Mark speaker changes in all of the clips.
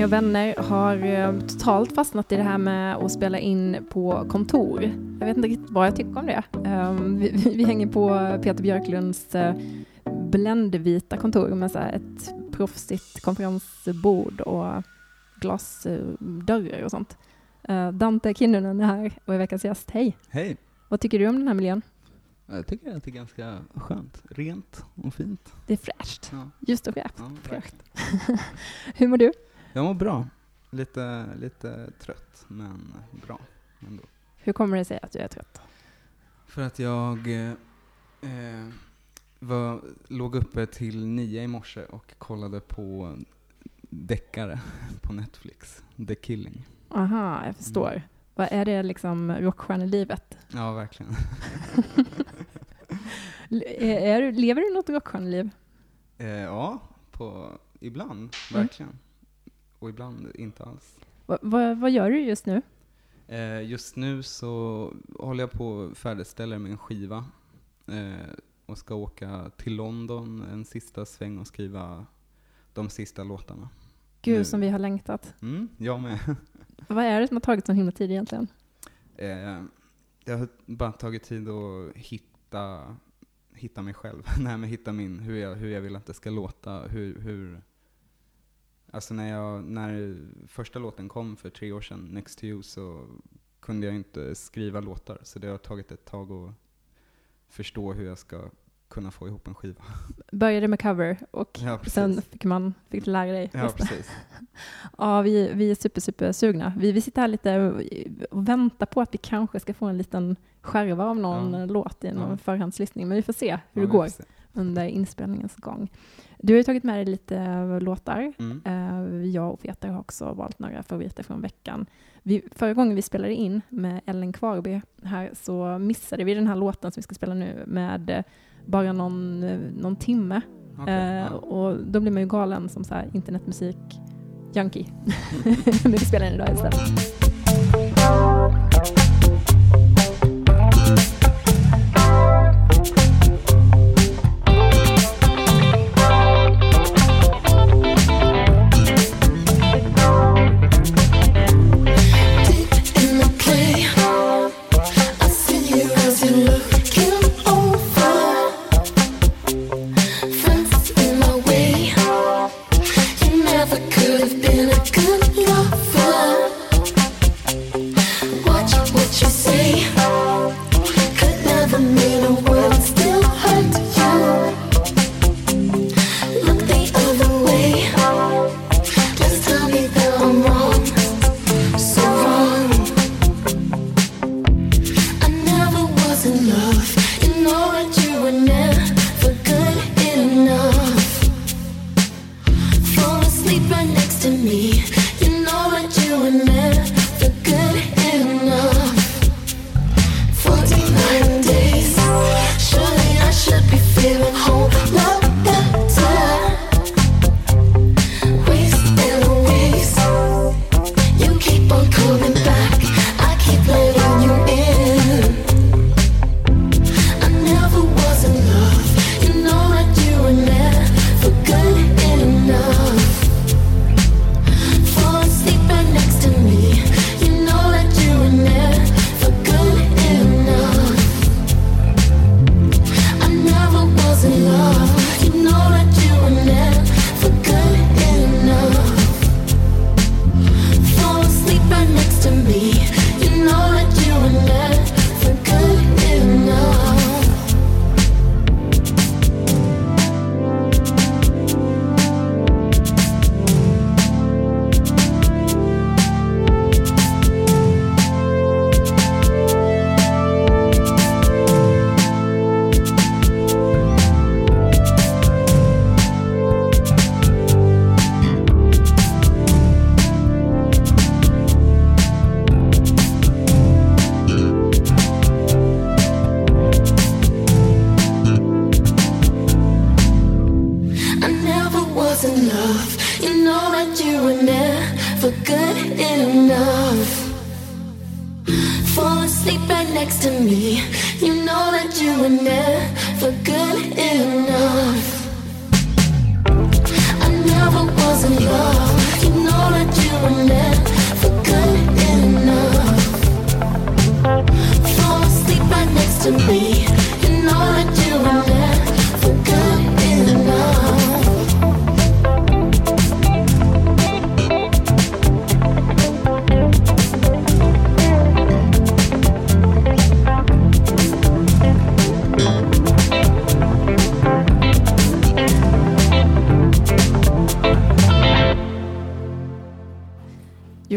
Speaker 1: Jenny och vänner har eh, totalt fastnat i det här med att spela in på kontor. Jag vet inte riktigt vad jag tycker om det. Um, vi, vi, hänger på Peter Björklunds uh, bländvita kontor med så ett proffsigt konferensbord och glasdörrar och sånt. Uh, Dante Kinnunen är här och är veckans gäst. Hej!
Speaker 2: Hej!
Speaker 1: Vad tycker du om den här miljön?
Speaker 2: Jag tycker att det är ganska skönt. Rent och fint.
Speaker 1: Det är fräscht.
Speaker 2: Ja.
Speaker 1: Just och fräscht.
Speaker 2: Ja,
Speaker 1: fräscht. Hur mår du?
Speaker 2: Jag mår bra. Lite, lite trött, men bra ändå.
Speaker 1: Hur kommer det sig att du är trött?
Speaker 2: För att jag eh, var, låg uppe till nio i morse och kollade på deckare på Netflix. The Killing.
Speaker 1: Aha, jag förstår. Mm. Vad är det liksom rockstjärnelivet?
Speaker 2: Ja, verkligen.
Speaker 1: är, är, lever du något rockstjärneliv?
Speaker 2: Eh, ja, på, ibland, verkligen. Mm. Och ibland inte alls.
Speaker 1: Va, va, vad gör du just nu?
Speaker 2: Eh, just nu så håller jag på att färdigställa min skiva eh, och ska åka till London en sista sväng och skriva de sista låtarna.
Speaker 1: Gud, nu. som vi har längtat.
Speaker 2: Mm, jag med.
Speaker 1: Vad är det som har tagit så himla tid egentligen?
Speaker 2: Eh, det har bara tagit tid att hitta, hitta mig själv. Nej, men hitta min, hur jag, hur jag vill att det ska låta. Hur, hur, alltså när, jag, när första låten kom för tre år sedan, Next to you, så kunde jag inte skriva låtar. Så det har tagit ett tag att förstå hur jag ska kunna få ihop en skiva.
Speaker 1: Började med cover och
Speaker 2: ja,
Speaker 1: sen fick man fick lära dig.
Speaker 2: Ja, precis.
Speaker 1: ja, vi, vi är super, super sugna. Vi, vi sitter här lite och väntar på att vi kanske ska få en liten skärva av någon ja. låt i någon ja. förhandslyssning, men vi får se hur ja, det går under inspelningens gång. Du har ju tagit med dig lite låtar. Mm. Uh, jag och Peter har också valt några favoriter från veckan. Vi, förra gången vi spelade in med Ellen Kvarby här så missade vi den här låten som vi ska spela nu med bara någon, någon timme. Okay, eh, ja. Och då blir man ju galen som så här internetmusik junkie. Men vi spelar den idag istället.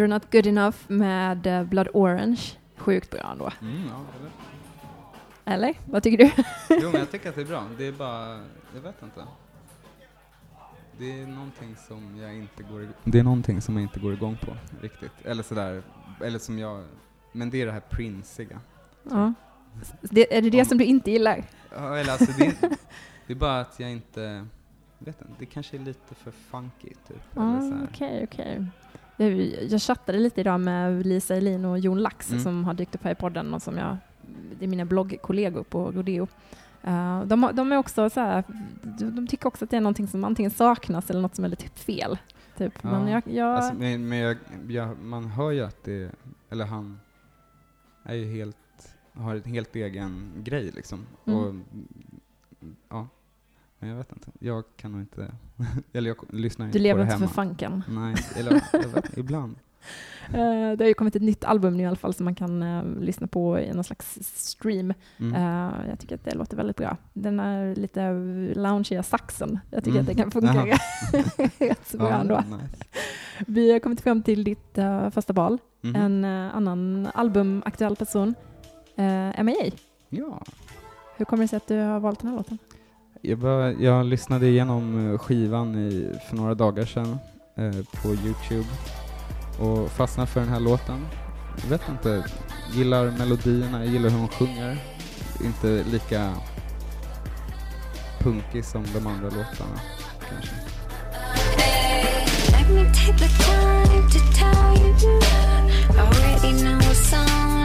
Speaker 1: You're Not Good Enough med eh, Blood Orange. Sjukt bra ändå.
Speaker 2: Mm, ja, eller?
Speaker 1: Eller? Vad tycker du?
Speaker 2: Jo, men jag tycker att det är bra. Det är bara, jag vet inte. Det är någonting som jag inte går Det är någonting som jag inte går igång på riktigt. Eller sådär, eller som jag, men det är det här prinsiga.
Speaker 1: Ja. Det, är det det
Speaker 2: Om-
Speaker 1: som du inte gillar?
Speaker 2: Ja, eller alltså det, är- det är bara att jag inte, vet inte, det kanske är lite för funky typ.
Speaker 1: Ja,
Speaker 2: här.
Speaker 1: Okej, okej. Jag, jag chattade lite idag med Lisa Elin och Jon Lax
Speaker 2: Mm.
Speaker 1: som har dykt upp här i podden och som jag, det är mina bloggkollegor på Rodeo. Eh, de, de är också så här, de, tycker också att det är någonting som antingen saknas eller något som är lite typ fel. Typ.
Speaker 2: Ja,
Speaker 1: Men jag, jag,
Speaker 2: Alltså, men men jag, jag, man hör ju att det, eller han är ju helt, har en helt egen grej liksom.
Speaker 1: Mm.
Speaker 2: Och, men jag vet inte. Jag kan nog inte, eller jag lyssnar
Speaker 1: du
Speaker 2: inte
Speaker 1: lever
Speaker 2: på det
Speaker 1: inte för
Speaker 2: hemma.
Speaker 1: funken.
Speaker 2: Nej, eller jag vet, ibland.
Speaker 1: Eh, det har ju kommit ett nytt album nu i alla fall som man kan eh, lyssna på i någon slags stream.
Speaker 2: Mm.
Speaker 1: Eh, jag tycker att det låter väldigt bra. Den är lite loungeiga saxen. Jag tycker
Speaker 2: Mm.
Speaker 1: att det kan funka rätt så bra
Speaker 2: Ja,
Speaker 1: ändå.
Speaker 2: nice.
Speaker 1: Vi har kommit fram till ditt första val.
Speaker 2: Mhm.
Speaker 1: En annan albumaktuell person, uh, MIA.
Speaker 2: Ja.
Speaker 1: Hur kommer det sig att du har valt den här låten?
Speaker 2: Jag, bara, jag lyssnade igenom eh, skivan i, för några dagar sedan eh, på Youtube och fastnade för den här låten. Jag vet inte, gillar melodierna, jag gillar hur hon sjunger. Inte lika punkig som de andra låtarna kanske.
Speaker 3: Let me take the time to tell you. Already know a song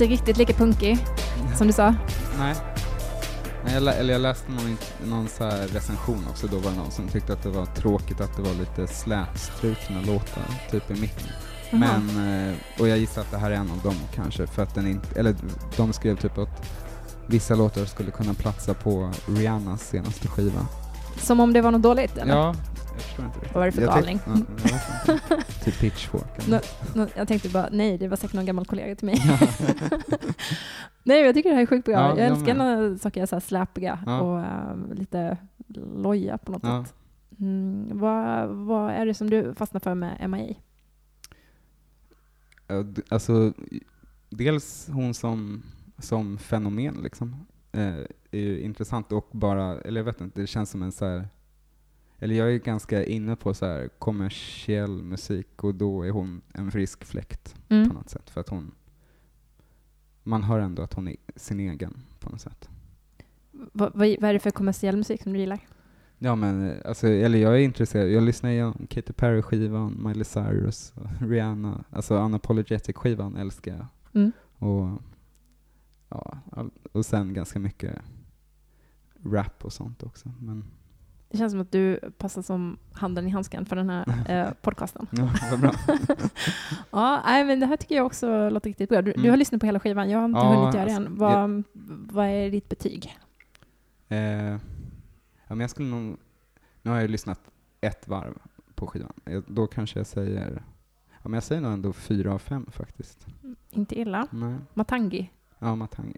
Speaker 1: Inte riktigt lika punkig som du sa.
Speaker 2: Nej. Nej jag, eller jag läste någon, någon så recension också, då var det någon som tyckte att det var tråkigt att det var lite slätstrukna låtar, typ i mitten. Men, eh, och jag gissar att det här är en av dem kanske, för att den inte, eller de skrev typ att vissa låtar skulle kunna platsa på Rihannas senaste skiva.
Speaker 1: Som om det var något dåligt eller?
Speaker 2: Ja, jag förstår inte riktigt.
Speaker 1: Vad var det för
Speaker 2: Jag
Speaker 1: galning?
Speaker 2: ja, typ Pitchfork.
Speaker 1: jag tänkte bara, nej det var säkert någon gammal kollega till mig. nej jag tycker det här är sjukt bra.
Speaker 2: Ja,
Speaker 1: jag
Speaker 2: jag
Speaker 1: älskar
Speaker 2: med.
Speaker 1: när saker är så här släpiga
Speaker 2: Ja.
Speaker 1: och eh, lite loja på något
Speaker 2: Ja.
Speaker 1: sätt. Mm, vad, vad är det som du fastnar för med MIA?
Speaker 2: Alltså, dels hon som, som fenomen liksom, eh, är ju intressant och bara, eller jag vet inte, det känns som en så här eller jag är ganska inne på så här kommersiell musik och då är hon en frisk fläkt på
Speaker 1: Mm.
Speaker 2: något sätt. För att hon, man hör ändå att hon är sin egen på något sätt.
Speaker 1: Vad, vad, är det för kommersiell musik som du gillar?
Speaker 2: Ja men, alltså, eller jag är intresserad, jag lyssnar igenom Katy Perry-skivan, Miley Cyrus, Rihanna, alltså Unapologetic-skivan älskar jag.
Speaker 1: Mm.
Speaker 2: Och, ja, och sen ganska mycket rap och sånt också. Men,
Speaker 1: Det känns som att du passar som handen i handsken för den här eh, podcasten.
Speaker 2: ja, bra.
Speaker 1: Ja, nej, men det här tycker jag också låter riktigt bra. Du, du
Speaker 2: Mm.
Speaker 1: har lyssnat på hela skivan, jag har inte
Speaker 2: Ja,
Speaker 1: hunnit göra det än.
Speaker 2: alltså,
Speaker 1: Vad, vad är ditt betyg?
Speaker 2: eh, ja, men jag skulle nog, nu har jag lyssnat ett varv på skivan. Eh, Då kanske jag säger, ja men jag säger nog ändå fyra av fem faktiskt.
Speaker 1: Inte illa.
Speaker 2: Nej.
Speaker 1: Matangi.
Speaker 2: Ja, Matangi.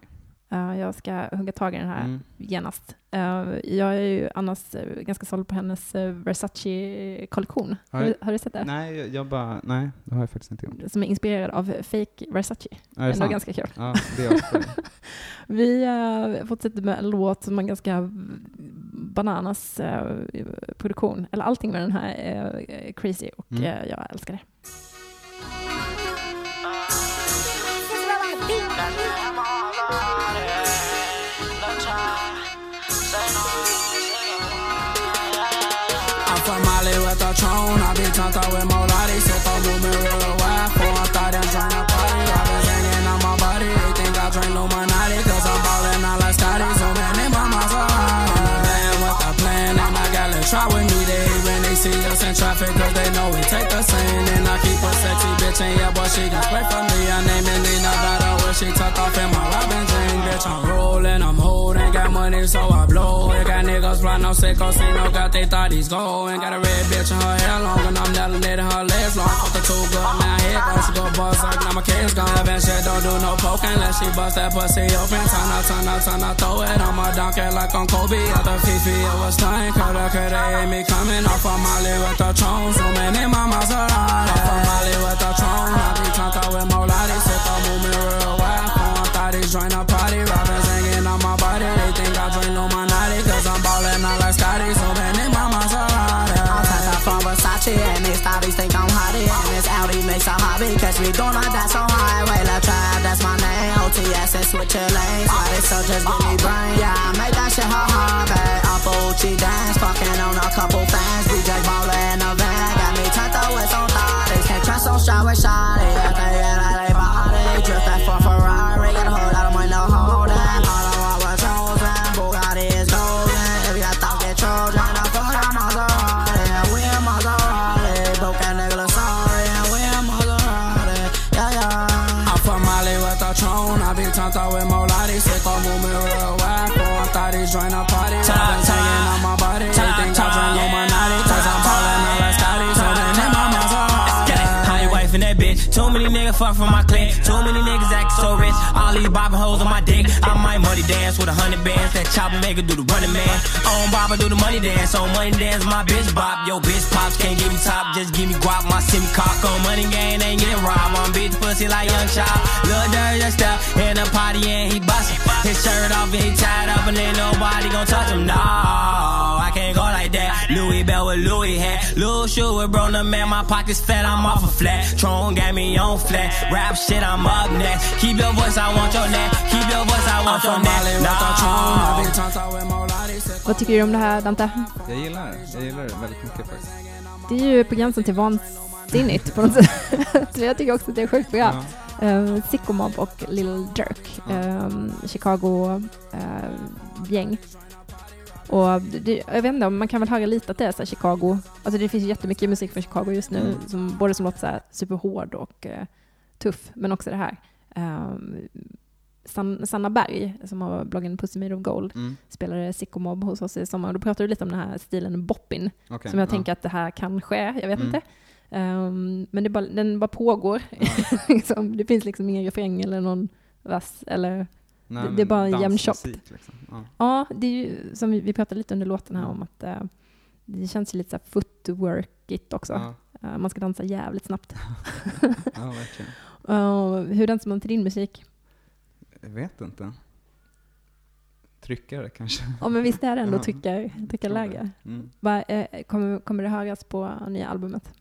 Speaker 1: Eh, jag ska hugga tag i den här
Speaker 2: Mm.
Speaker 1: genast. Eh, jag är ju annars eh, ganska såld på hennes Versace-kollektion. Har,
Speaker 2: Har
Speaker 1: du-
Speaker 2: jag-
Speaker 1: har du sett det?
Speaker 2: Nej, jag, bara, nej, det har jag faktiskt inte gjort.
Speaker 1: Som är inspirerad av fake Versace.
Speaker 2: Är det
Speaker 1: Ändå
Speaker 2: sant?
Speaker 1: ganska kul.
Speaker 2: Ja, det är också.
Speaker 1: Vi uh, fortsätter med en låt som är ganska bananas produktion. Eller allting med den här är crazy och
Speaker 2: Mm.
Speaker 1: jag älskar det.
Speaker 4: I'm With a throne. I be up with Molati. Sit on movement real wild. For I thought and trying to party. I been hanging on my body. They think I drink Illuminati. Cause I'm ballin' out like Scotty. So man, they my Maserati. I'm the man with a plan. And I got to try with me. They hate when they see us in traffic. Cause they know we take the scene. And I keep a sexy bitch. And yeah, boy, she can spray for me. I name it Nina Vada. She tucked off in my Robin jean. Bitch, I'm rolling. I'm holding. Got money, so I blow. it. Got niggas fly no sicko. Oh, see no got they thought he's going. Got a red bitch in her hair long. And I'm never her legs long. Fuck the two good. Now here goes. She go bust like now my kids gone. Having shit, don't do no poking. Unless she bust that pussy open. Turn up, turn up, turn up. Throw it on my donkey like on Kobe. At the Fifi, it was time. Cause I could they me coming off of Molly with the throne. Zooming in my Maserati. Off of Molly with the throne. I be turned up with Molati. Sit the movement real Phone thought he's join a party. Robin's hanging on my body. They think I drink Illuminati. Cause I'm ballin' out like Scotty. Zooming in my Maserati.
Speaker 5: I'm turned up from Versace and these thotties think I'm hottie And this Audi makes a hobby Catch me doing all that so high Way la tribe, that's my name OTS and switch your lanes Why they so just give me brain Yeah, I make that shit hard Back up Uchi dance Fucking on a couple fans DJ baller in the van Got me turned up with some thotties Can't trust on shot with shotty Yeah, they get out they body Drift that for Ferrari Got a whole lot of money, no holding All I want was chosen Bugatti is golden If you thought get Trojan I fuck out Maserati we in Maserati Broke that nigga sorry we in Maserati Yeah, yeah
Speaker 4: I'm from Mali with a throne. I be turned up with Molati. Sick on movement real wild. For oh, I thought he's join a party. Robin's hanging on my body. They think I drink Illuminati. Cause I'm ballin' out like Scotty. So then in my Maserati.
Speaker 6: How you wife and that bitch? Too many niggas fuck from my many niggas act so rich. All these bobbing hoes on my dick. I might money dance with a hundred bands. That chopper maker do the running man. On bobber do the money dance. On money dance, my bitch bop. Yo, bitch pops can't give me top. Just give me guap. My semi cock on money game ain't getting robbed. I'm bitch pussy like young child. Lil' dirty step in the party and he bustin'. His shirt off and he tied up and ain't nobody gon' touch him. I can't go like that. Louis Bell with Louis hat. Lil shoe with bro, the man, my pockets fat, I'm off a flat. Tron got me on flat. Rap shit, I'm up next. Keep your voice, I want your neck. Keep your voice, I want your neck.
Speaker 1: Vad tycker du om det här Dante?
Speaker 2: Jag gillar det. Jag gillar det väldigt mycket faktiskt.
Speaker 1: Det är ju på gränsen till vansinnigt på något sätt. Så jag tycker också att det är sjukt bra.
Speaker 2: Ja.
Speaker 1: Uh, Sicko Mob och Lil Durk.
Speaker 2: Ja.
Speaker 1: Ehm, Chicago-gäng. Och det, jag vet inte, man kan väl höra lite att det är så här Chicago. Alltså det finns ju jättemycket musik från Chicago just nu,
Speaker 2: Mm.
Speaker 1: som, både som låter så superhård och eh, tuff, men också det här. Um, San, Sanna Berg, som har bloggen Pussy Made of Gold,
Speaker 2: Mm.
Speaker 1: spelade Sicko Mob hos oss i sommar. Och då pratade du lite om den här stilen boppin,
Speaker 2: okej,
Speaker 1: som jag
Speaker 2: ja.
Speaker 1: tänker att det här kan ske, jag vet
Speaker 2: Mm.
Speaker 1: inte. Ehm, men bara, den bara pågår. liksom, det finns liksom ingen refräng eller någon vers eller
Speaker 2: Nej,
Speaker 1: det, det är bara en jämn chop.
Speaker 2: dansmusik, Liksom. Ja.
Speaker 1: Ja, det är ju som vi, vi pratade lite under låten här om att eh, det känns lite så här footworkigt också.
Speaker 2: Ja,
Speaker 1: Eh, man ska dansa jävligt snabbt.
Speaker 2: ja, verkligen.
Speaker 1: Uh, hur dansar man till din musik?
Speaker 2: Jag vet inte. Tryckare kanske.
Speaker 1: Ja, men visst är det ändå tryckar, tryckarläge?
Speaker 2: Mm.
Speaker 1: Va, eh, kommer, kommer det höras på nya albumet?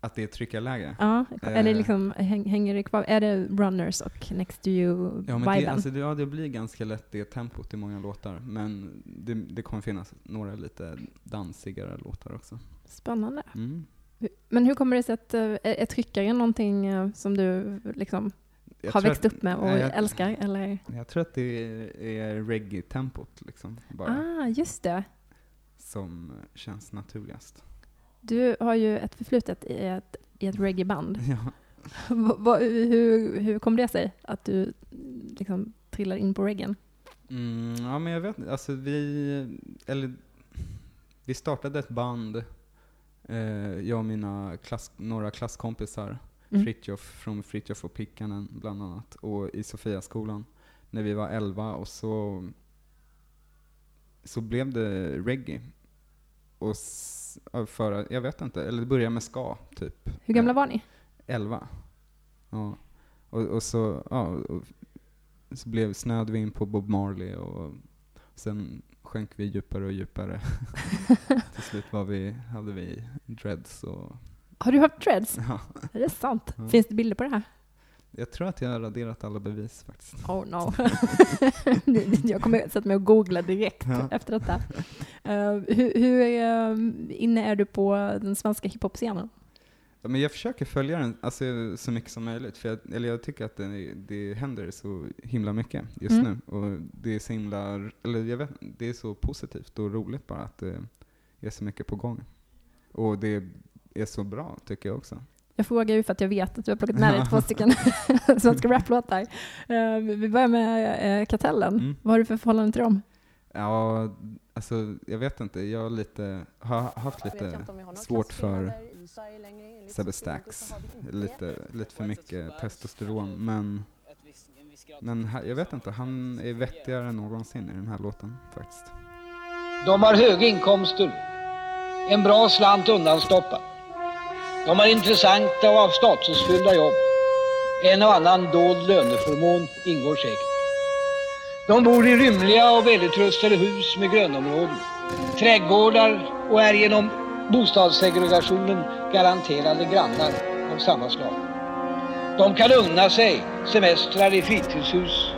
Speaker 2: Att det är tryckarläge?
Speaker 1: Ja, eller
Speaker 2: Eh.
Speaker 1: liksom, häng, hänger det kvar? Är det Runners och Next to you-viben?
Speaker 2: Ja, men det, alltså, det, ja, det blir ganska lätt det tempot i många låtar. Men det, det kommer finnas några lite dansigare låtar också.
Speaker 1: Spännande.
Speaker 2: Mm.
Speaker 1: Men hur kommer det sig att, eh, är, är tryckaren någonting eh, som du liksom
Speaker 2: Jag
Speaker 1: har växt
Speaker 2: att-
Speaker 1: upp med och
Speaker 2: jag,
Speaker 1: älskar? Eller?
Speaker 2: Jag tror att det är, är reggae-tempot liksom, bara,
Speaker 1: Ah, just det.
Speaker 2: som känns naturligast.
Speaker 1: Du har ju ett förflutet i ett, i ett reggae-band.
Speaker 2: Ja.
Speaker 1: Hur, hur kom det sig att du liksom trillade in på reggaen?
Speaker 2: Mm, ja, men jag vet inte. Alltså vi, eller, vi startade ett band, eh, jag och mina klass, några klasskompisar,
Speaker 1: Mm.
Speaker 2: Fritjof från Fritjof och Pickanen bland annat, och i Sofiaskolan, när vi var 11 och så, så blev det reggae. Och s- ja, för, jag vet inte, eller det började med ska, typ.
Speaker 1: Hur gamla var ni?
Speaker 2: 11. Ja. Och, och så, ja, och så blev, snöade vi in på Bob Marley och sen sjönk vi djupare och djupare. Till slut var vi, hade vi dreads och
Speaker 1: Har du haft dreads?
Speaker 2: ja,
Speaker 1: Är det sant?
Speaker 2: Ja.
Speaker 1: Finns det bilder på det här?
Speaker 2: Jag tror att jag har raderat alla bevis faktiskt.
Speaker 1: Oh no. jag kommer sätta mig och googla direkt
Speaker 2: Ja.
Speaker 1: efter detta. Eh, hur hur eh, inne är du på den svenska hiphop-scenen?
Speaker 2: Ja, men jag försöker följa den alltså, så mycket som möjligt, för jag, eller jag tycker att det, det händer så himla mycket just
Speaker 1: Mm.
Speaker 2: nu. Och det är så himla, eller jag vet, det är så positivt och roligt bara att det är så mycket på gång. Och det är så bra, tycker jag också.
Speaker 1: Jag frågar ju för att jag vet att du har plockat med dig två stycken svenska raplåtar. Eh, vi börjar med eh, Kartellen.
Speaker 2: Mm.
Speaker 1: Vad har du för förhållande till dem?
Speaker 2: Ja, alltså jag vet inte, jag har lite, har haft lite svårt för Sebbe Stax. Lite, lite för mycket testosteron, men, men jag vet inte, han är vettigare än någonsin i den här låten faktiskt.
Speaker 7: De har höga inkomster, en bra slant undanstoppad. De har intressanta och av statusfyllda jobb. En och annan dold löneförmån ingår säkert. De bor i rymliga och välutrustade hus med grönområden, trädgårdar och är genom bostadssegregationen garanterade grannar av samma slag. De kan unna sig semestrar i fritidshus,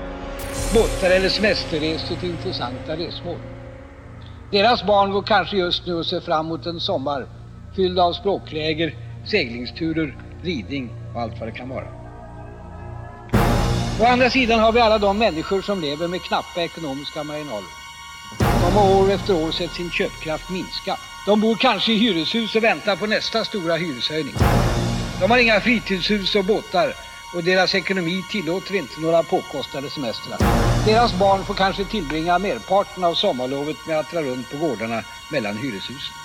Speaker 7: båtar eller semesterresor till intressanta resmål. Deras barn går kanske just nu och ser fram emot en sommar fylld av språkläger, seglingsturer, ridning och allt vad det kan vara. Å andra sidan har vi alla de människor som lever med knappa ekonomiska marginaler. De har år efter år sett sin köpkraft minska. De bor kanske i hyreshus och väntar på nästa stora hyreshöjning. De har inga fritidshus och båtar och deras ekonomi tillåter inte några påkostade semestrar. Deras barn får kanske tillbringa merparten av sommarlovet med att dra runt på gårdarna mellan hyreshusen.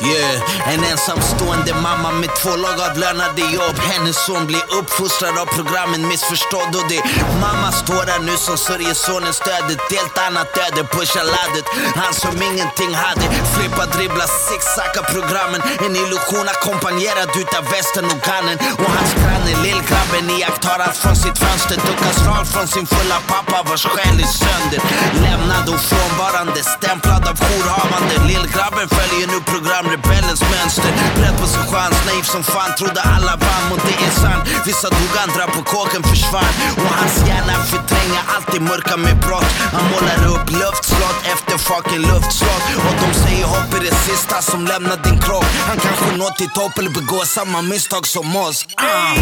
Speaker 8: Yeah, en ensamstående mamma med två lågavlönade jobb. Hennes son blir uppfostrad av programmen missförstådd och det Mamma står där nu som sörjer sonens död. Ett helt annat öde pushar laddet Han som ingenting hade. Flippa, dribbla, zigzacka programmen. En illusion ackompanjerad utav västen och gannen Och hans granne lillgrabben iakttar allt från sitt fönster. Duckas rakt från sin fulla pappa vars själ är sönder. Lämnad och frånvarande, stämplad av jourhavande Lillgrabben följer nu programrebellens mönster. Beredd på sin chans, naiv som fan Trodde alla vann. Mot det är sant Vissa dog, andra på kåken försvann. Och hans hjärna förtränger allt det mörka med brott. Han målar upp luftslott efter fucking luftslott. Och de säger hopp är det sista som lämnar din kropp. Han kanske når till topp eller begår samma misstag som oss. Ah.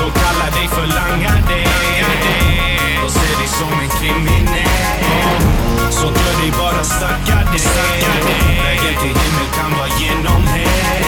Speaker 6: De kallar dig för langare. De ser dig som en kriminell. Sånt gör dig bara stackare Vägen till himmel kan vara genom här.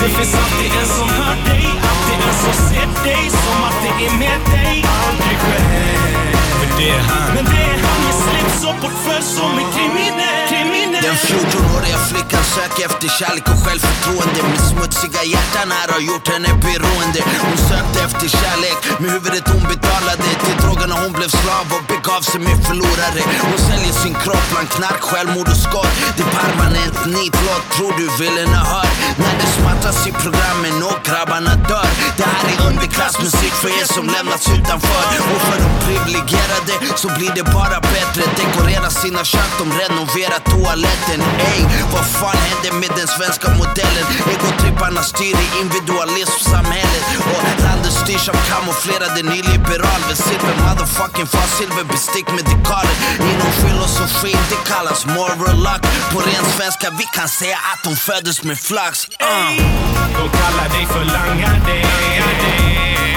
Speaker 6: Det finns alltid en som hör dig Alltid en som ser dig Som att det är med dig. Aldrig själv. För det är han. Men det är han
Speaker 9: slips och portfölj som en kriminell. kriminell.
Speaker 8: Den 14-åriga flickan söker efter kärlek och självförtroende. Min smutsiga hjärtan här har gjort henne beroende. Hon sökte efter kärlek med huvudet hon betalade Till drogerna hon blev slav och begav sig med förlorare. Hon säljer sin kropp bland knark, självmord och skott. Det är permanent nitlott, tror du villen har hört? När det smattras i programmen och grabbarna dör. Det här är underklassmusik för er som lämnats utanför. Och för de privilegierade så blir det bara bättre. Dekorerar sina kök, de renoverar toaletten Ey, vad fan hände med den svenska modellen? Egotripparna styr i individualismsamhället Och landet styrs av kamouflerade nyliberal Med silver motherfucking fan, silverbestick med dekaler Inom filosofin det kallas moral luck På ren svenska vi kan säga att de föddes med flax uh.
Speaker 9: De kallar dig för langare.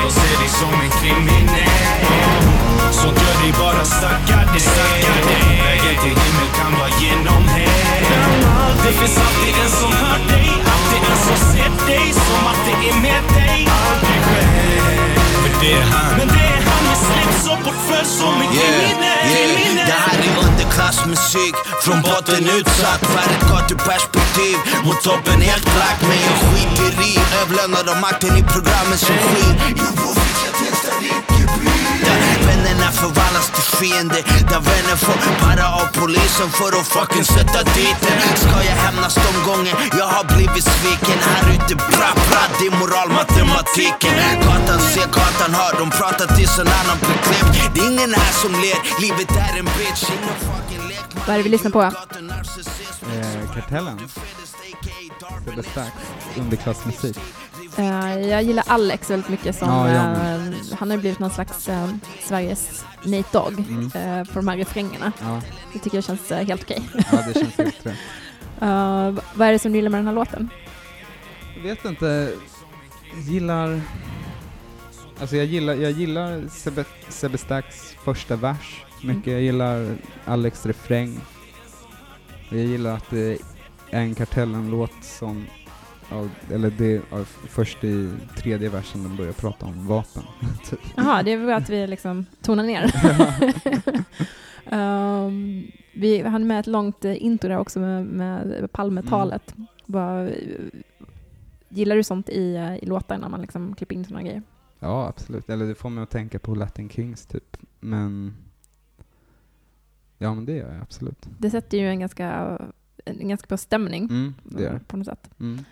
Speaker 9: De ser dig som en kriminell. Sånt gör dig bara stackare. Vägen till himmel kan vara genom hell. Det finns alltid en som hör dig. Alltid en som ser dig som att det är med dig. Aldrig själv. För det är han. Men det är han med slips och portfölj som är
Speaker 8: Yeah,
Speaker 9: kriminell.
Speaker 8: yeah. Det här är underklassmusik Från botten utsatt För ett gatuperspektiv Mot toppen helt black Men jag skiter i Överlönad av makten i programmen som förvandlas till fiender Där vänner får para av polisen för att fucking sätta dit den Ska jag hämnas de gånger jag har blivit sviken Här ute bra bra, det är moralmatematiken Gatan ser, gatan hör, de pratar tills en annan blir klippt Det är ingen här som ler, livet är en bitch Ingen fucking lek
Speaker 1: Vad är det vi lyssnar på?
Speaker 2: Eh, kartellen. Sebbe Stax. Underklassmusik.
Speaker 1: Eh, jag gillar Alex väldigt mycket som,
Speaker 2: Ja, jag
Speaker 1: eh, han har ju blivit någon slags eh, Sveriges Nate Dogg
Speaker 2: Mm.
Speaker 1: på de här refrängerna.
Speaker 2: Ja,
Speaker 1: Det tycker jag känns helt okej.
Speaker 2: ja, det känns helt rätt.
Speaker 1: Vad är det som du gillar med den här låten?
Speaker 2: Jag vet inte, gillar... Alltså jag gillar, jag gillar Sebbe, Sebbe Stax första vers mycket. Jag gillar Alex refräng. Jag gillar att det är en Kartellen-låt som, ja, eller det först i tredje versen de börjar prata om vapen. typ.
Speaker 1: Jaha, det är bra att vi liksom tonar ner. um, vi hade med ett långt eh, intro där också med, med Palmetalet.
Speaker 2: Mm.
Speaker 1: Bara, eh, gillar du sånt i, eh, i låtar när man liksom klipper in såna grejer?
Speaker 2: Ja, absolut. Eller det får mig att tänka på Latin Kings typ. Men... Ja, men det gör jag absolut.
Speaker 1: Det sätter ju en ganska, en ganska bra stämning
Speaker 2: Mm, det
Speaker 1: på något sätt.
Speaker 2: Mm.
Speaker 1: Uh,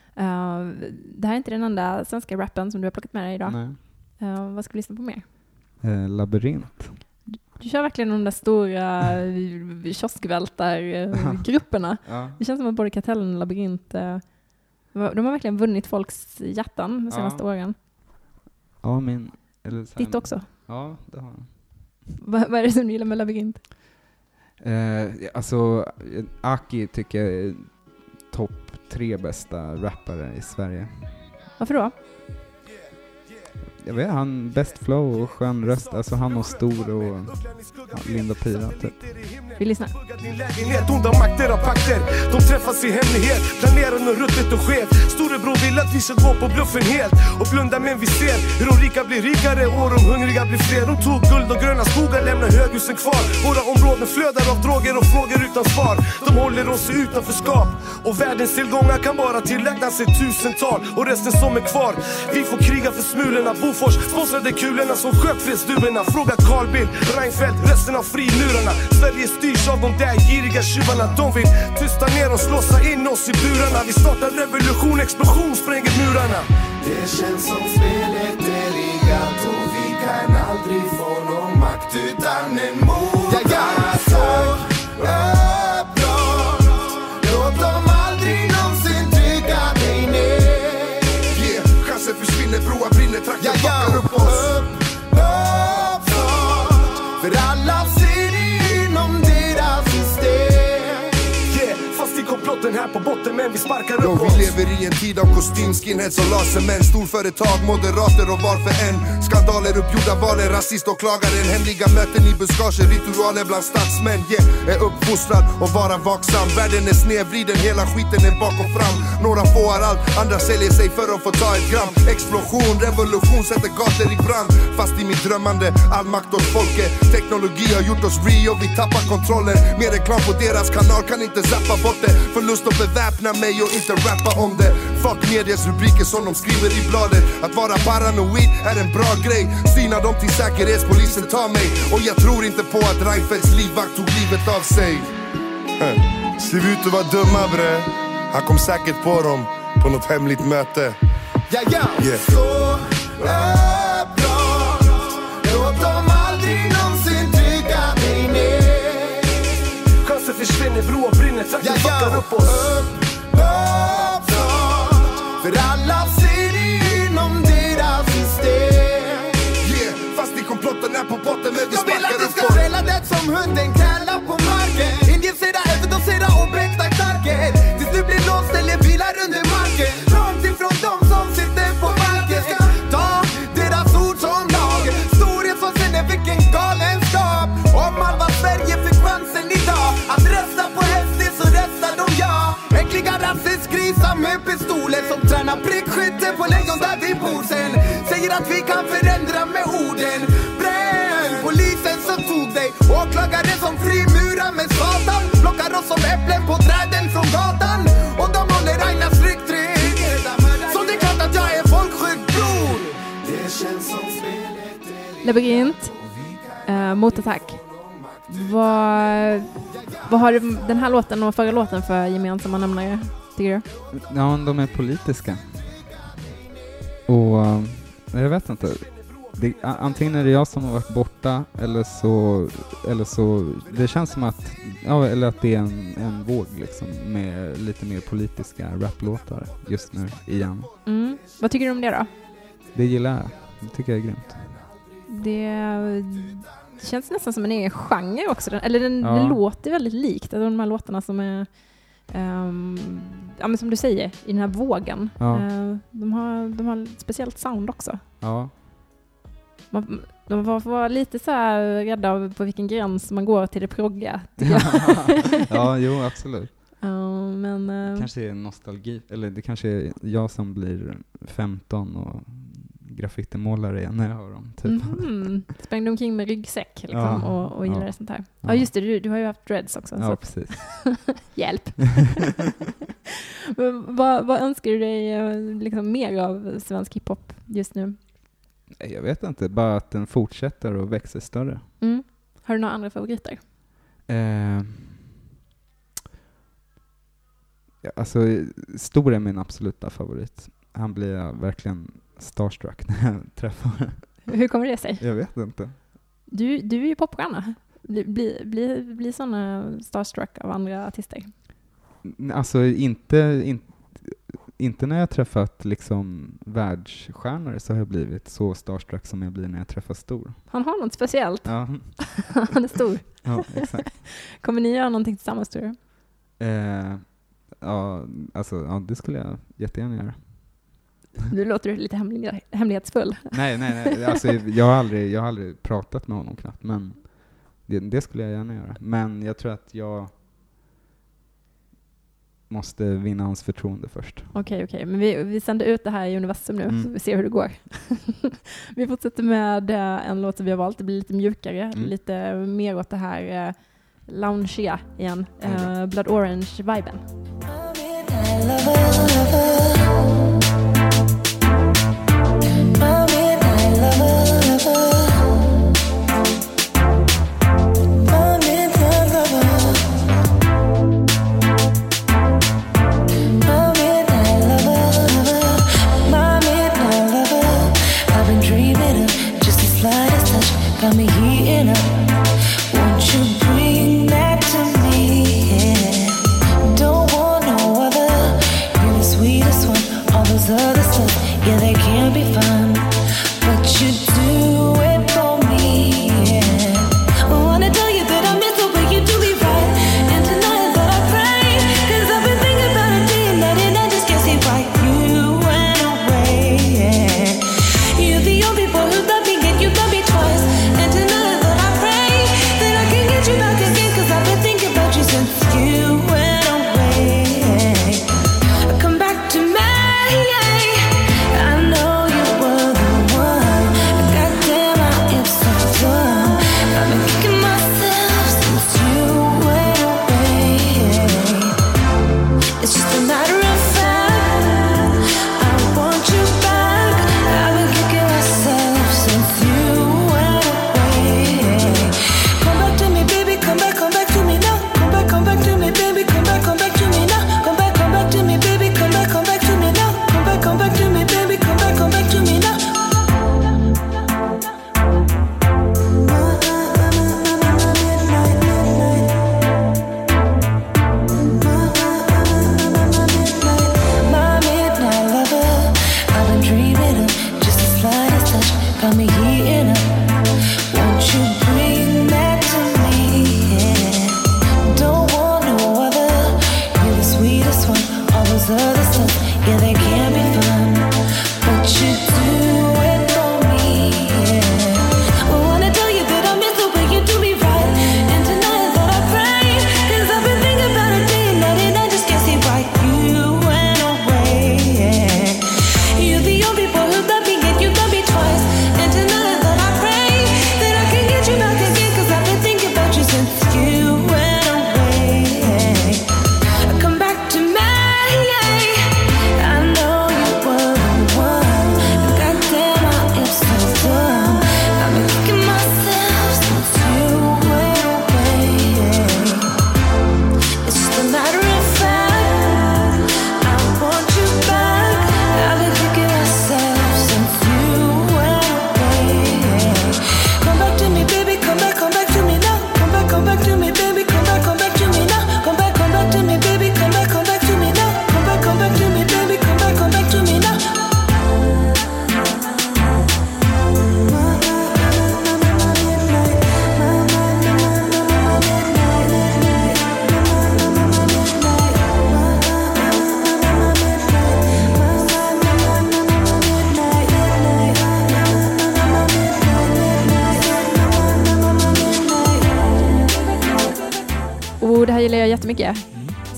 Speaker 1: det här är inte den enda svenska rappen som du har plockat med dig idag. Uh, vad ska vi lyssna på mer?
Speaker 2: Eh, labyrint.
Speaker 1: Du kör verkligen de där stora eh, kioskvältargrupperna.
Speaker 2: Ja.
Speaker 1: Det känns som att både Kartellen och Labyrint, eh, de har verkligen vunnit folks hjärtan de senaste
Speaker 2: Ja.
Speaker 1: åren.
Speaker 2: Ja, min... Eller här-
Speaker 1: Ditt också.
Speaker 2: Ja, det har jag.
Speaker 1: Vad, vad är det som du gillar med Labyrint?
Speaker 2: Eh, alltså, Aki tycker jag är topp tre bästa rappare i Sverige.
Speaker 1: Varför då?
Speaker 2: Jag vet han bäst flow och skön röst, alltså han och Stor och ja, Linda Pira typ.
Speaker 1: Vi lyssnar.
Speaker 10: Onda makter av pakter De träffas i hemlighet, planerar något ruttet och skevt Storebror vill att vi ska gå på bluffen helt Och blunda men vi ser hur de rika blir rikare och de hungriga blir fler De tog guld och gröna skogar, lämnar höghusen kvar Våra områden flödar av droger och frågor utan svar. De håller oss i utanförskap Och världens tillgångar kan bara tillägnas ett tusental Och resten som är kvar. Vi får kriga för smulorna Bofors sponsrade kulorna som sköt fredsduvorna. Fråga Carl Bildt, Reinfeldt, resten av frimurarna. Sverige styrs av de där giriga tjuvarna. De vill tysta ner oss, låsa in oss i burarna. Vi startar revolution, explosion, spränger murarna.
Speaker 11: Det känns som spelet är riggat och vi kan aldrig få någon makt utan en
Speaker 10: på botten men vi sparkar
Speaker 11: Jo,
Speaker 10: upp
Speaker 11: vi lever i en tid av kostym, skinheads och lasermän. Storföretag, moderater och var för en. Skandaler, uppgjorda valen, rasiståklagaren Hemliga möten i buskager, ritualer bland statsmän. Yeah, är uppfostrad och vara vaksam. Världen är snedvriden, hela skiten är bak och fram. Några få har allt, andra säljer sig för att få ta ett gram. Explosion, revolution, sätter gator i brand. Fast i mitt drömmande, all makt åt folket. Teknologi har gjort oss fri och vi tappar kontrollen. Mer reklam på deras kanal kan inte zappa bort det. Förlust att beväpna mig och inte rappa om det. Fuck medias rubriker som de skriver i bladet. Att vara paranoid är en bra grej. Syna dem till säkerhetspolisen tar mig. Och jag tror inte på att Reinfeldts livvakt tog livet av sig. Ser ut att vara dumma bre? Han kom säkert på dem på något hemligt möte.
Speaker 12: Ja, ja,
Speaker 11: Yeah.
Speaker 12: så uppblåst
Speaker 10: trakten
Speaker 12: ja,
Speaker 10: fuckar upp
Speaker 12: uppblåst För alla ser igenom deras system.
Speaker 11: Yeah, fast i komplotten är på botten men vi
Speaker 12: De vill att
Speaker 11: sparkar
Speaker 12: du
Speaker 11: upp
Speaker 12: ska skälla det som hunden Säger att vi kan förändra med orden Bränn polisen som tog dig Åklagare som frimurar med satan Plockar oss som äpplen på träden från gatan Och de håller Ragnar tryck Så det är klart att jag är folksjuk bror
Speaker 11: Det känns som spelet är
Speaker 1: Labyrint, eh, motattack. Vad, vad har den här låten och förra låten för gemensamma nämnare, tycker du?
Speaker 2: Ja, de är politiska. Och eh, jag vet inte. Det, antingen är det jag som har varit borta eller så, eller så, det känns som att, ja, eller att det är en, en våg liksom med lite mer politiska raplåtar just nu igen.
Speaker 1: Mm. Vad tycker du om det då?
Speaker 2: Det gillar jag. Det tycker jag är grymt.
Speaker 1: Det känns nästan som en egen genre också. Den- Eller den,
Speaker 2: Ja.
Speaker 1: det låter väldigt likt. Alltså de här låtarna som är, ehm, ja men som du säger, i den här vågen.
Speaker 2: Ja.
Speaker 1: Eh, de, har, de har ett speciellt sound också.
Speaker 2: Ja,
Speaker 1: Man, de får vara lite så här rädda på vilken gräns man går till det progga.
Speaker 2: ja jo absolut.
Speaker 1: Ja, men, eh,
Speaker 2: kanske är nostalgi, eller det kanske är jag som blir 15 och graffitimålare igen när jag hör dem. Typ.
Speaker 1: mhm. Sprängde omkring med ryggsäck liksom,
Speaker 2: Ja,
Speaker 1: och, och gillade
Speaker 2: ja.
Speaker 1: sånt här. Ja,
Speaker 2: Ja.
Speaker 1: just det, du, du har ju haft dreads också. så
Speaker 2: Ja,
Speaker 1: att-
Speaker 2: precis.
Speaker 1: Hjälp. Vad, vad önskar du dig eh, liksom, mer av svensk hiphop just nu?
Speaker 2: Jag vet inte, bara att den fortsätter och växer större.
Speaker 1: Mm. Har du några andra favoriter?
Speaker 2: Eh, alltså, Stor är min absoluta favorit. Han blir jag verkligen starstruck när jag träffar.
Speaker 1: Hur kommer det sig?
Speaker 2: Jag vet inte.
Speaker 1: Du, du är ju popstjärna. Blir bli, bli, bli sådana starstruck av andra artister?
Speaker 2: Alltså inte, in, inte när jag träffat liksom världsstjärnor så har jag blivit så starstruck som jag blir när jag träffar Stor.
Speaker 1: Han har något speciellt.
Speaker 2: Ja,
Speaker 1: Han är stor.
Speaker 2: ja exakt.
Speaker 1: Kommer ni göra någonting tillsammans tror du?
Speaker 2: Eh, ja, alltså, ja, det skulle jag jättegärna göra.
Speaker 1: Du låter lite hemlig, hemlighetsfull.
Speaker 2: Nej, nej, nej. Alltså, jag, har aldrig, jag har aldrig pratat med honom knappt, men det, det skulle jag gärna göra. Men jag tror att jag måste vinna hans förtroende först.
Speaker 1: Okej, okej. Men vi, vi sänder ut det här i universum nu,
Speaker 2: Mm.
Speaker 1: så vi ser hur det går. vi fortsätter med eh, en låt som vi har valt. Det blir lite mjukare,
Speaker 2: Mm.
Speaker 1: lite mer åt det här uh, loungeiga igen. Uh, Blood Orange-viben.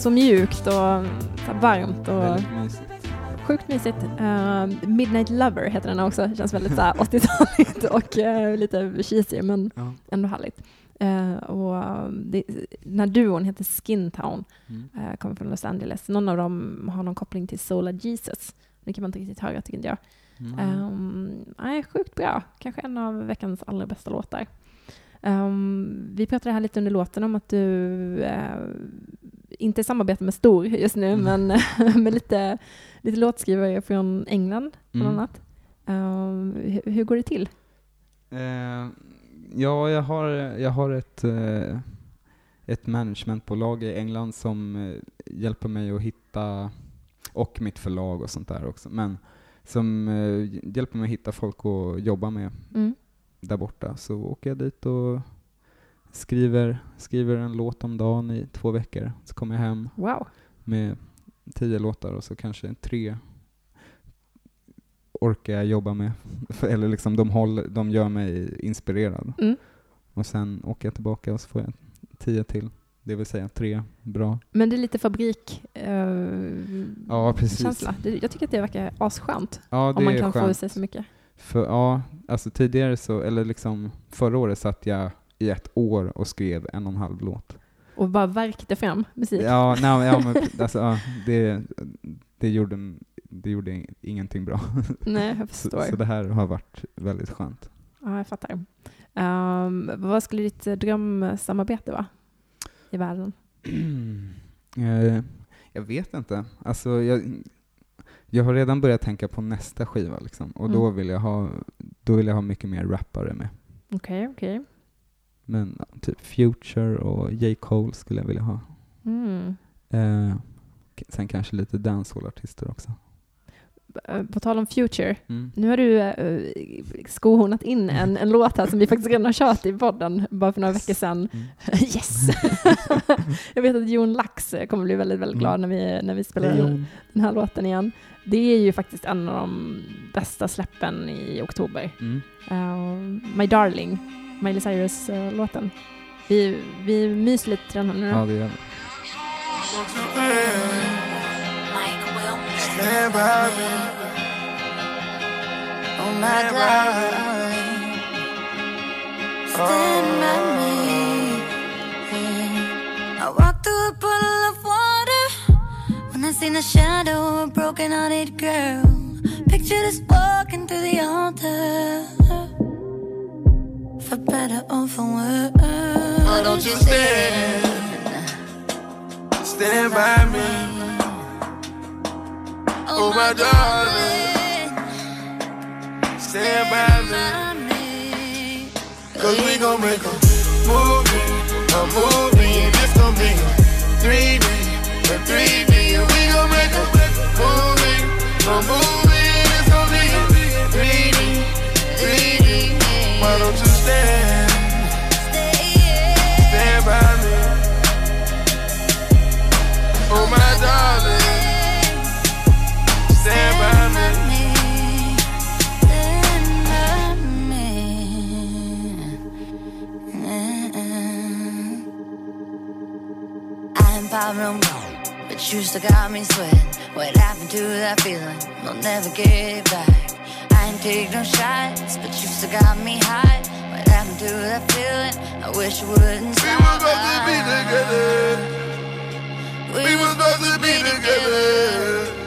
Speaker 1: Så mjukt och varmt och
Speaker 2: mysigt.
Speaker 1: sjukt mysigt. Eh, Midnight Lover heter den också. Känns väldigt så här 80-taligt och eh, lite cheesy men
Speaker 2: Ja.
Speaker 1: ändå härligt. Eh, och eh, det, den här duon heter Skintown,
Speaker 2: Mm.
Speaker 1: uh, kommer från Los Angeles. Någon av dem har någon koppling till Sola Jesus. Det kan man inte riktigt höra tycker inte jag.
Speaker 2: Mm.
Speaker 1: Um, nej, sjukt bra. Kanske en av veckans allra bästa låtar. Um, vi pratade här lite under låten om att du eh, inte samarbetar med Stor just nu,
Speaker 2: Mm.
Speaker 1: men med lite, lite låtskrivare från England bland
Speaker 2: Mm.
Speaker 1: annat. Um, hur, hur går det till?
Speaker 2: Eh, ja, jag har, jag har ett, eh, ett managementbolag i England som eh, hjälper mig att hitta, och mitt förlag och sånt där också, men som eh, hjälper mig att hitta folk att jobba med
Speaker 1: Mm.
Speaker 2: där borta. Så åker jag dit och skriver, skriver en låt om dagen i två veckor. Så kommer jag hem
Speaker 1: Wow.
Speaker 2: med tio låtar och så kanske tre orkar jag jobba med. Eller liksom de, håller, de gör mig inspirerad.
Speaker 1: Mm.
Speaker 2: Och sen åker jag tillbaka och så får jag tio till. Det vill säga tre bra.
Speaker 1: Men det är lite fabrik eh,
Speaker 2: Ja, precis.
Speaker 1: känsla. Jag tycker att det verkar asskönt.
Speaker 2: Ja,
Speaker 1: om man kan få ur
Speaker 2: skönt.
Speaker 1: sig så mycket.
Speaker 2: För, ja, alltså tidigare så, eller liksom förra året satt jag i ett år och skrev en och en halv låt.
Speaker 1: Och bara värkte fram musik.
Speaker 2: Ja, nej, ja men alltså, ja, det, det, gjorde, det gjorde ingenting bra.
Speaker 1: Nej, jag
Speaker 2: så,
Speaker 1: förstår.
Speaker 2: så det här har varit väldigt skönt.
Speaker 1: Ja, jag fattar. Um, vad skulle ditt eh, drömsamarbete vara i världen?
Speaker 2: Eh, jag vet inte. Alltså, jag, jag har redan börjat tänka på nästa skiva liksom, och då,
Speaker 1: Mm.
Speaker 2: vill jag ha, då vill jag ha mycket mer rappare med.
Speaker 1: Okej, okej.
Speaker 2: Men typ Future och J. Cole skulle jag vilja ha.
Speaker 1: Mm.
Speaker 2: Eh, sen kanske lite dancehall-artister också.
Speaker 1: Eh, På tal om Future,
Speaker 2: Mm.
Speaker 1: nu har du uh, skohornat in en, en låt här som vi faktiskt redan har kört i podden bara för några veckor sedan.
Speaker 2: Mm.
Speaker 1: yes! jag vet att Jon Lax eh, kommer bli väldigt, väldigt glad när vi, när vi spelar
Speaker 2: Jon.
Speaker 1: den här låten igen. Det är ju faktiskt en av de bästa släppen i oktober.
Speaker 2: Mm.
Speaker 1: Uh, My Darling, Miley Cyrus-låten. vi, vi myser lite till den här nu.
Speaker 2: Ja, det gör vi.
Speaker 13: Stand by me.
Speaker 3: Oh my God. Stand by me. I walked through a puddle of water when I seen the shadow of a broken hearted girl. Pictured us walking through the altar. For better or for worse.
Speaker 13: Why oh, don't you stand? Stand by me. Oh, oh my darling. Stand by me. Cause we gon' make a movie, a movie, and it's gon' be a 3D, a 3D, and we gon' make a movie, a movie,
Speaker 3: pop no more. But you still got me sweating. What happened to that feeling? I'll never get it back. I ain't take no shots, but you still got me high. What happened to that feeling? I wish you wouldn't stop. We were supposed to be together. We were supposed to be together. Yeah,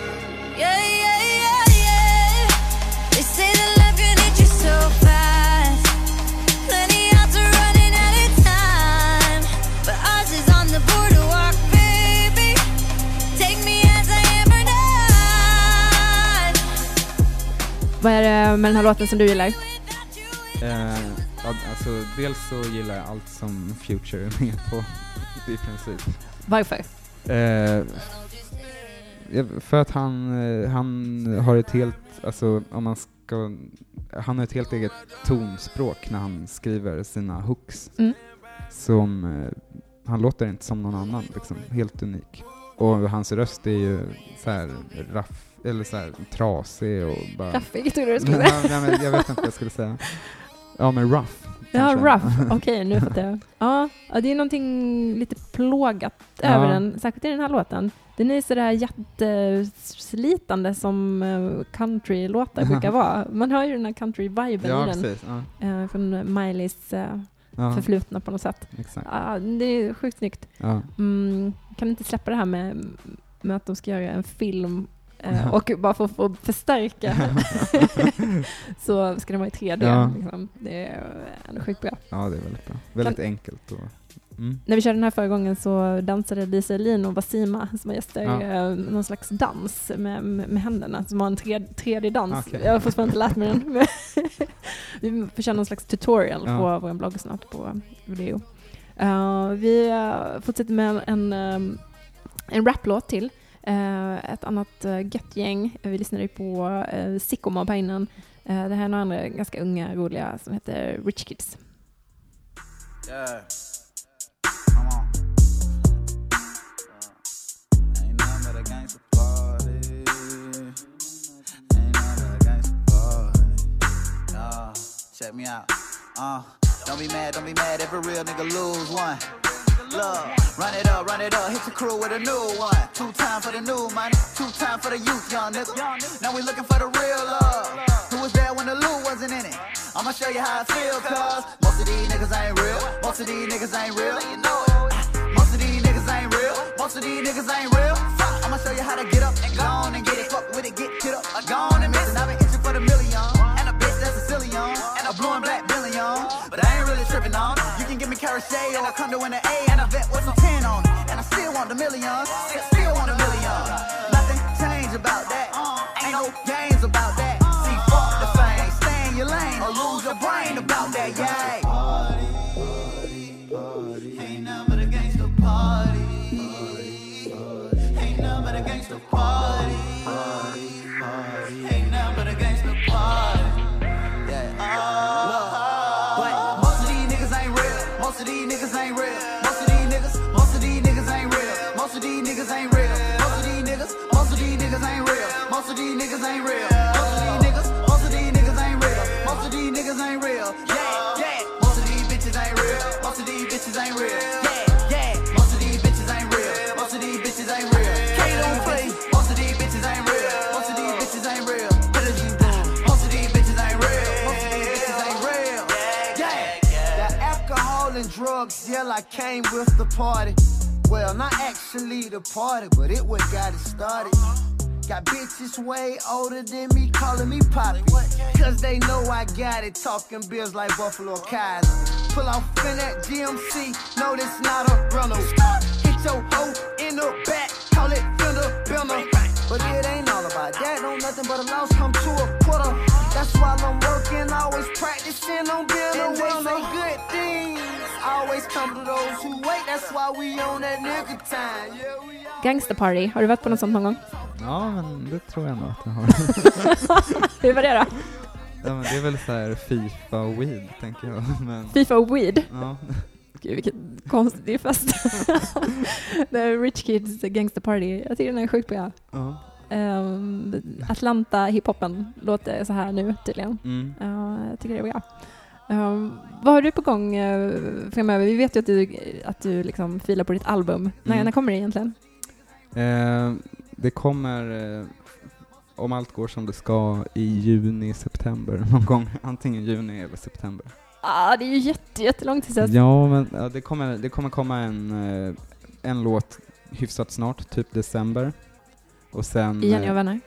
Speaker 1: Vad är det med den här låten som du gillar?
Speaker 2: Eh, alltså, dels så gillar jag allt som Future är med på, i princip.
Speaker 1: Varför?
Speaker 2: Eh, för att han, eh, han har ett helt, alltså om man ska, han har ett helt eget tonspråk när han skriver sina hooks.
Speaker 1: Mm.
Speaker 2: Som, eh, han låter inte som någon annan, liksom, helt unik. Och hans röst är ju så här raff, eller så här trasig och bara...
Speaker 1: Raffig, tror du du skulle säga?
Speaker 2: nej, jag vet inte vad jag skulle säga. Ja, men rough.
Speaker 1: Ja, rough. Okej, nu fattar jag. Ja, det är någonting lite plågat
Speaker 2: Ja.
Speaker 1: över den, särskilt i den här låten. Den är sådär jätteslitande som eh, countrylåtar brukar vara. Man hör ju den här country-viben
Speaker 2: Ja,
Speaker 1: i den.
Speaker 2: precis, ja.
Speaker 1: eh, från Mileys eh, förflutna på något sätt.
Speaker 2: Exakt.
Speaker 1: Ja, det är sjukt snyggt.
Speaker 2: Ja.
Speaker 1: Mm, kan inte släppa det här med, med att de ska göra en film. Och bara för att få förstärka så ska den vara i 3D.
Speaker 2: Ja.
Speaker 1: Liksom. Det är ändå sjukt bra.
Speaker 2: Ja, det är väldigt bra. Väldigt enkelt. Och, mm.
Speaker 1: När vi körde den här förra gången så dansade Lisa Elin och Basima som var gäster
Speaker 2: Ja.
Speaker 1: eh, någon slags dans med, med, med händerna som var en 3D-dans.
Speaker 2: Okej.
Speaker 1: Jag har fortfarande inte lärt mig den. vi får köra någon slags tutorial
Speaker 2: Ja.
Speaker 1: på vår blogg snart på video. Eh, vi eh, fortsätter med en, um, en raplåt till. Eh, ett annat uh, gött gäng. Eh, vi lyssnade ju på uh, Sickomob här innan. Det här är några andra ganska unga, roliga som heter Rich Kids.
Speaker 14: Yeah. Check me out. Uh, don't be mad, don't be mad if a real nigga lose one. Love, run it up, run it up, hit the crew with a new one. Two time for the new money, two time for the youth, young nigga. Now we looking for the real love. Who was there when the loot wasn't in it? I'ma show you how I feel, cuz most of these niggas ain't real. Most of these niggas ain't real. Most of these niggas ain't real. Most of these niggas ain't real. I'ma show you how to get up and go on and get it. Fuck with it, get hit up. Go on and miss it. I've been itching for the million. And a bitch that's a silly on. And a blue and black billion. But I ain't really tripping on. You can give me Carachet or a condo the A. still want
Speaker 12: came with the party. Well, not actually the party, but it what got it started. Got bitches way older than me calling me Poppy. Cause they know I got it, talking bills like Buffalo Kaiser. Pull off in that GMC, no, this not a rental. Hit your hoe in the back, call it fender bender. But it ain't all about that, no nothing but a loss come to a quarter. That's why I'm working, always practicing on being a winner. And they say good things always come to those who wait. That's why we on that nigga time. Yeah, we
Speaker 1: Gangsta Party, har du varit på något sånt någon gång?
Speaker 2: Ja, men det tror jag nog att jag har.
Speaker 1: Hur var det då?
Speaker 2: ja, men det är väl så här Fifa och weed, tänker jag. Men,
Speaker 1: Fifa och weed?
Speaker 2: Ja.
Speaker 1: Gud vilken konstig fest. The Rich Kids Gangsta Party, jag tycker den är sjukt bra.
Speaker 2: Ja.
Speaker 1: Um, Atlanta hiphopen låter så här nu tydligen.
Speaker 2: Mm.
Speaker 1: Ja, jag tycker det är bra. Um, vad har du på gång eh, framöver? Vi vet ju att du, att du liksom filar på ditt album. När,
Speaker 2: Mm.
Speaker 1: när kommer det egentligen?
Speaker 2: Eh, det kommer, eh, om allt går som det ska, i juni, september någon gång. Antingen juni eller september.
Speaker 1: Ah, det är ju jätte, jättelångt tills dess.
Speaker 2: Ja, men ja, det, kommer, det kommer komma en, eh, en låt hyfsat snart, typ december. Och sen...
Speaker 1: I Jenny och vänner?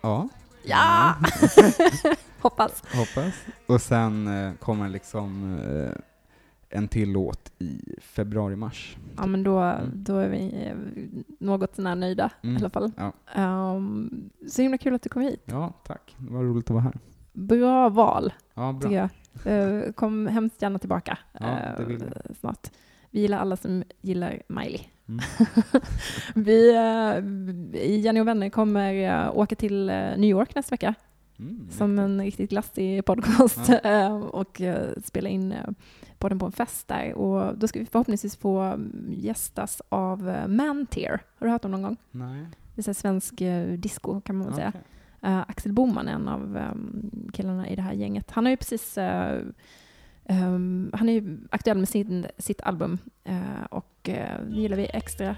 Speaker 2: Ja.
Speaker 1: Ja! Hoppas.
Speaker 2: Hoppas. Och sen eh, kommer liksom eh, en till låt i februari-mars.
Speaker 1: Ja, men då, då är vi eh, något sånär nöjda
Speaker 2: Mm.
Speaker 1: i alla fall.
Speaker 2: Ja.
Speaker 1: Um, så himla kul att du kom hit.
Speaker 2: ja, tack. Det var roligt att vara här.
Speaker 1: Bra val,
Speaker 2: Ja, bra.
Speaker 1: tycker jag. Eh, kom hemskt gärna tillbaka
Speaker 2: Ja,
Speaker 1: eh, snart. Vi gillar alla som gillar Miley.
Speaker 2: Mm.
Speaker 1: vi eh, i Jenny och vänner kommer eh, åka till eh, New York nästa vecka.
Speaker 2: Mm,
Speaker 1: som en riktigt glassig podcast
Speaker 2: Ja.
Speaker 1: och spela in podden på en fest där. Och då ska vi förhoppningsvis få mm, gästas av uh, Mantier. Har du hört om någon gång?
Speaker 2: Nej.
Speaker 1: Det är svensk disco kan man väl säga.
Speaker 2: Okej.
Speaker 1: Eh, Axel Boman är en av um, killarna i det här gänget. Han har ju precis eh, ehm, han är ju aktuell med sin, sitt album eh, och uh, det gillar vi extra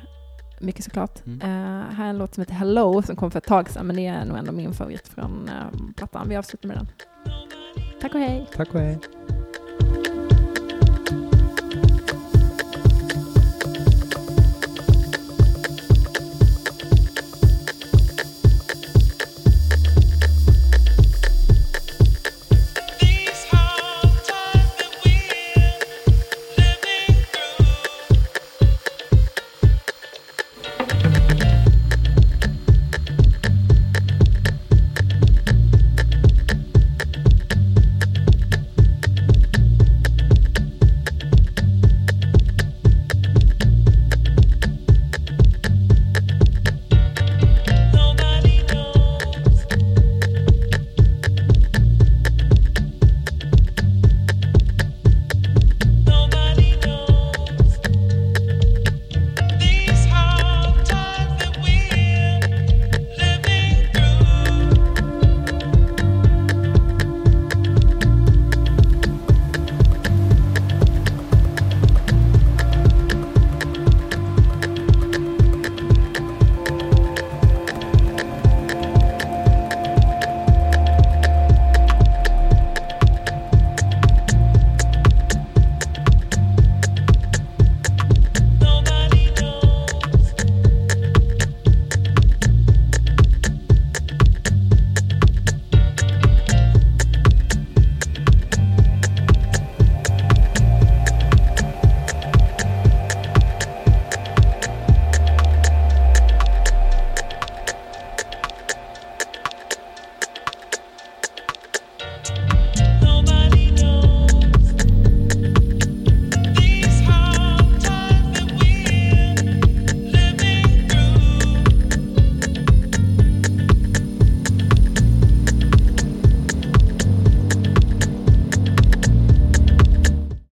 Speaker 1: mycket såklart.
Speaker 2: Mm.
Speaker 1: Eh, här är en låt som heter Hello som kom för ett tag sedan men det är nog ändå min favorit från uh, plattan. Vi avslutar med den. Tack och hej!
Speaker 2: Tack och hej.